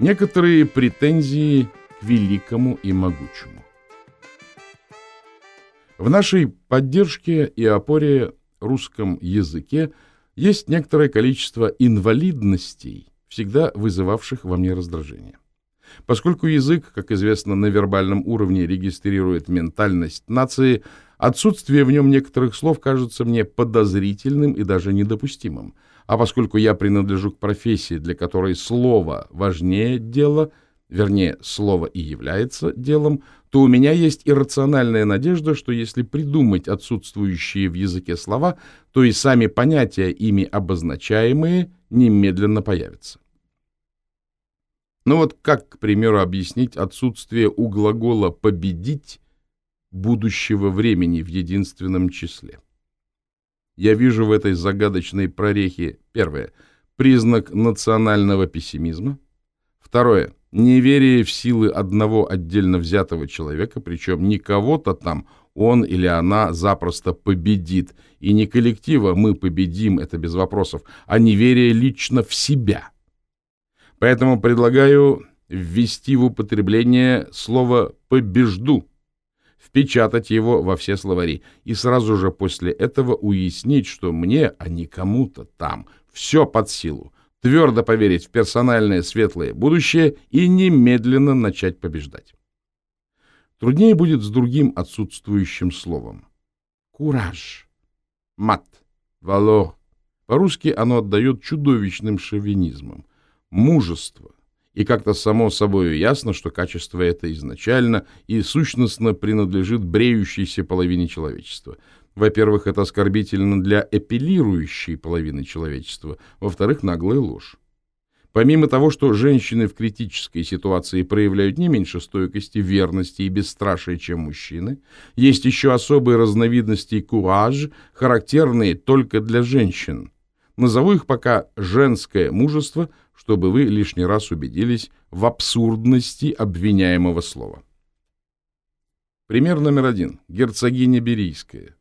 Некоторые претензии к великому и могучему. В нашей поддержке и опоре русском языке есть некоторое количество инвалидностей, всегда вызывавших во мне раздражение. Поскольку язык, как известно, на вербальном уровне регистрирует ментальность нации, отсутствие в нем некоторых слов кажется мне подозрительным и даже недопустимым. А поскольку я принадлежу к профессии, для которой слово важнее дела, вернее, слово и является делом, то у меня есть иррациональная надежда, что если придумать отсутствующие в языке слова, то и сами понятия, ими обозначаемые, немедленно появятся. Ну вот как, к примеру, объяснить отсутствие у глагола «победить» будущего времени в единственном числе? Я вижу в этой загадочной прорехе, первое, признак национального пессимизма, второе, неверие в силы одного отдельно взятого человека, причем не кого-то там, он или она запросто победит, и не коллектива «мы победим» — это без вопросов, а неверие лично в себя — Поэтому предлагаю ввести в употребление слово «побежду», впечатать его во все словари и сразу же после этого уяснить, что мне, а не кому-то там, все под силу, твердо поверить в персональное светлое будущее и немедленно начать побеждать. Труднее будет с другим отсутствующим словом. Кураж. Мат. Вало. По-русски оно отдает чудовищным шовинизмом мужество. И как-то само собой ясно, что качество это изначально и сущностно принадлежит бреющейся половине человечества. Во-первых, это оскорбительно для эпилирующей половины человечества. Во-вторых, наглая ложь. Помимо того, что женщины в критической ситуации проявляют не меньше стойкости, верности и бесстрашия, чем мужчины, есть еще особые разновидности кураж, характерные только для женщин. Назову их пока «женское мужество», чтобы вы лишний раз убедились в абсурдности обвиняемого слова. Пример номер один. Герцогиня Берийская.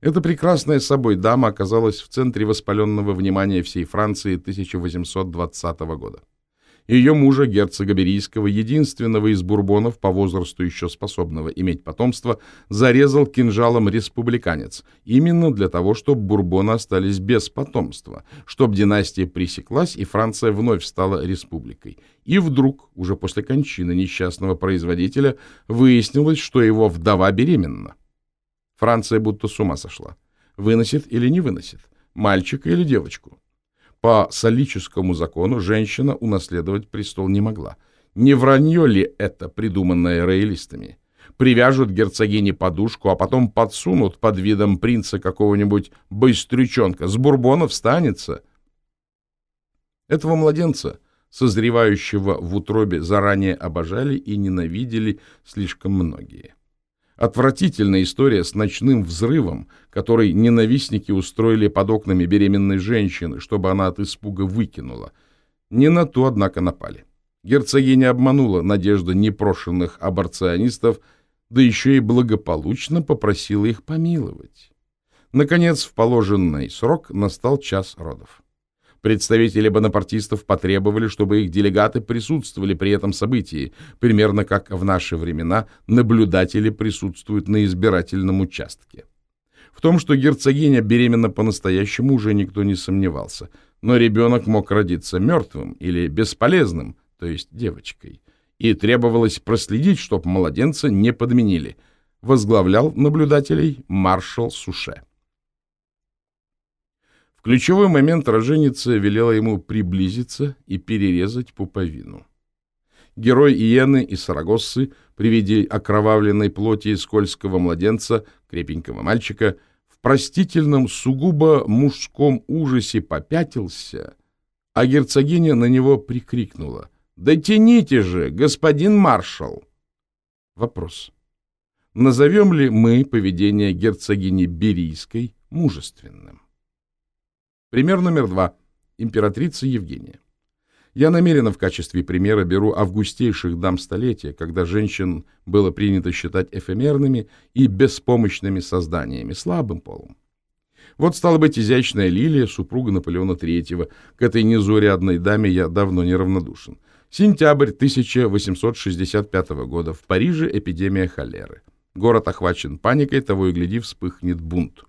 Эта прекрасная собой дама оказалась в центре воспаленного внимания всей Франции 1820 года ее мужа, герцога Берийского, единственного из бурбонов, по возрасту еще способного иметь потомство, зарезал кинжалом республиканец, именно для того, чтобы бурбоны остались без потомства, чтобы династия пресеклась и Франция вновь стала республикой. И вдруг, уже после кончины несчастного производителя, выяснилось, что его вдова беременна. Франция будто с ума сошла. Выносит или не выносит? Мальчика или девочку? По солическому закону женщина унаследовать престол не могла. Не вранье ли это, придуманное роялистами? Привяжут герцогине подушку, а потом подсунут под видом принца какого-нибудь быстрючонка. С бурбонов станется. Этого младенца, созревающего в утробе, заранее обожали и ненавидели слишком многие. Отвратительная история с ночным взрывом, который ненавистники устроили под окнами беременной женщины, чтобы она от испуга выкинула. Не на ту, однако, напали. Герцогиня обманула надежды непрошенных аборционистов, да еще и благополучно попросила их помиловать. Наконец, в положенный срок настал час родов. Представители бонапартистов потребовали, чтобы их делегаты присутствовали при этом событии, примерно как в наши времена наблюдатели присутствуют на избирательном участке. В том, что герцогиня беременна по-настоящему, уже никто не сомневался, но ребенок мог родиться мертвым или бесполезным, то есть девочкой, и требовалось проследить, чтобы младенца не подменили. Возглавлял наблюдателей маршал Суше ключевой момент роженица велела ему приблизиться и перерезать пуповину. Герой Иены и Сарагоссы при виде окровавленной плоти скользкого младенца, крепенького мальчика, в простительном сугубо мужском ужасе попятился, а герцогиня на него прикрикнула. «Да тяните же, господин маршал!» Вопрос. Назовем ли мы поведение герцогини Берийской мужественным? Пример номер два. Императрица Евгения. Я намеренно в качестве примера беру августейших дам столетия, когда женщин было принято считать эфемерными и беспомощными созданиями, слабым полом. Вот стала быть изящная Лилия, супруга Наполеона III. К этой незаурядной даме я давно неравнодушен. Сентябрь 1865 года. В Париже эпидемия холеры. Город охвачен паникой, того и гляди, вспыхнет бунт.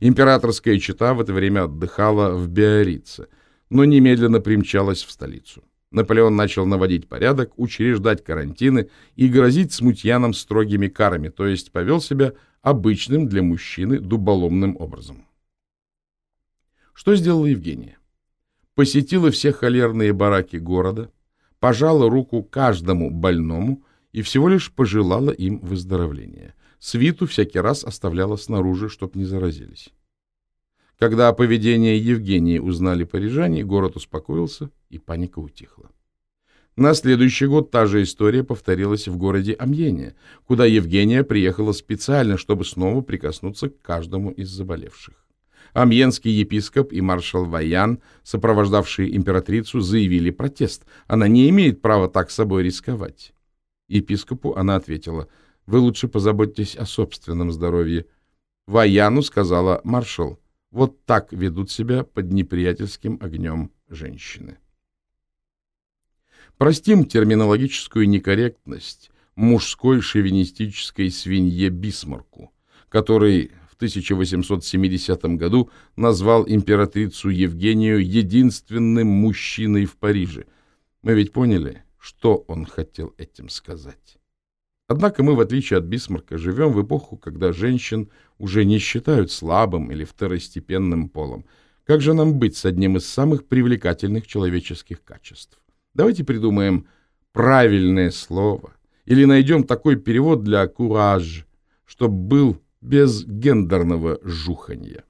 Императорская чета в это время отдыхала в Биорице, но немедленно примчалась в столицу. Наполеон начал наводить порядок, учреждать карантины и грозить смутьянам строгими карами, то есть повел себя обычным для мужчины дуболомным образом. Что сделала Евгения? Посетила все холерные бараки города, пожала руку каждому больному и всего лишь пожелала им выздоровления. Свиту всякий раз оставляла снаружи, чтоб не заразились. Когда о поведении Евгении узнали парижане, город успокоился, и паника утихла. На следующий год та же история повторилась в городе Амьене, куда Евгения приехала специально, чтобы снова прикоснуться к каждому из заболевших. Амьенский епископ и маршал Ваян, сопровождавшие императрицу, заявили протест. Она не имеет права так собой рисковать. Епископу она ответила, «Вы лучше позаботьтесь о собственном здоровье». Ваяну сказала маршал, вот так ведут себя под неприятельским огнем женщины. Простим терминологическую некорректность мужской шовинистической свинье Бисмарку, который в 1870 году назвал императрицу Евгению единственным мужчиной в Париже. Мы ведь поняли, что он хотел этим сказать. Однако мы, в отличие от Бисмарка, живем в эпоху, когда женщин уже не считают слабым или второстепенным полом. Как же нам быть с одним из самых привлекательных человеческих качеств? Давайте придумаем правильное слово или найдем такой перевод для «кураж», чтобы был без гендерного жуханья.